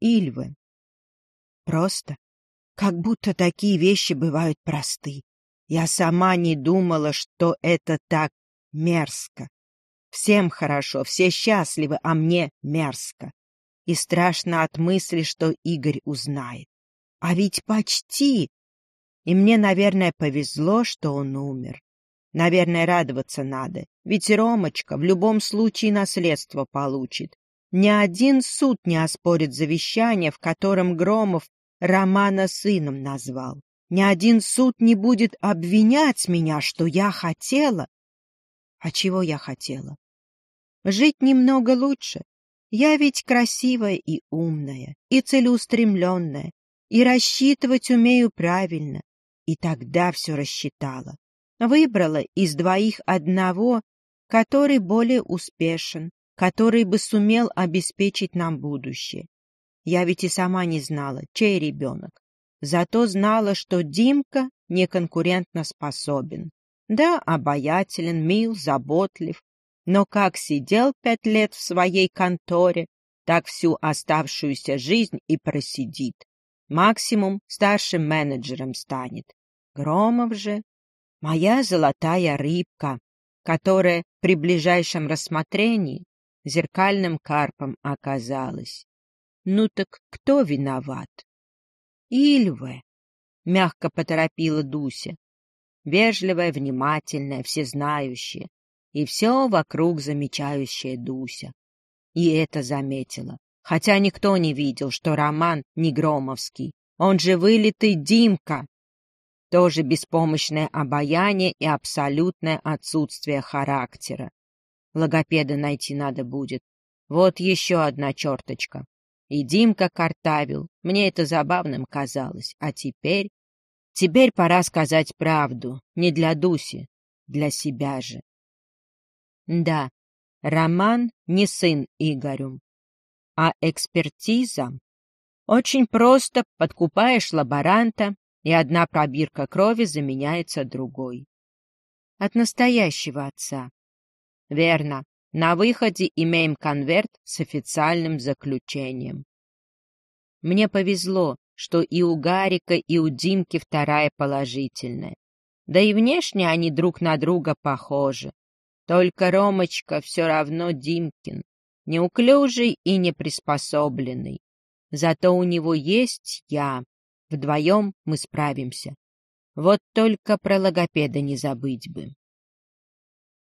Ильвы. Просто. Как будто такие вещи бывают просты. Я сама не думала, что это так мерзко. Всем хорошо, все счастливы, а мне мерзко. И страшно от мысли, что Игорь узнает. А ведь почти. И мне, наверное, повезло, что он умер. Наверное, радоваться надо, ведь Ромочка в любом случае наследство получит. Ни один суд не оспорит завещание, в котором Громов Романа сыном назвал. Ни один суд не будет обвинять меня, что я хотела. А чего я хотела? Жить немного лучше. Я ведь красивая и умная, и целеустремленная, и рассчитывать умею правильно. И тогда все рассчитала. Выбрала из двоих одного, который более успешен, который бы сумел обеспечить нам будущее. Я ведь и сама не знала, чей ребенок. Зато знала, что Димка неконкурентно способен. Да, обаятелен, мил, заботлив. Но как сидел пять лет в своей конторе, так всю оставшуюся жизнь и просидит. Максимум старшим менеджером станет. Громов же — моя золотая рыбка, которая при ближайшем рассмотрении зеркальным карпом оказалась. Ну так кто виноват? Ильве, мягко поторопила Дуся. Вежливая, внимательная, всезнающая. И все вокруг замечающая Дуся. И это заметила. Хотя никто не видел, что роман не Громовский. Он же вылитый Димка. Тоже беспомощное обаяние и абсолютное отсутствие характера. Логопеда найти надо будет. Вот еще одна черточка. И Димка картавил. Мне это забавным казалось. А теперь... Теперь пора сказать правду. Не для Дуси, для себя же. Да, Роман не сын Игорю. А экспертиза? Очень просто подкупаешь лаборанта, и одна пробирка крови заменяется другой. От настоящего отца. Верно. На выходе имеем конверт с официальным заключением. Мне повезло, что и у Гарика, и у Димки вторая положительная. Да и внешне они друг на друга похожи. Только Ромочка все равно Димкин, неуклюжий и неприспособленный. Зато у него есть я. Вдвоем мы справимся. Вот только про логопеда не забыть бы.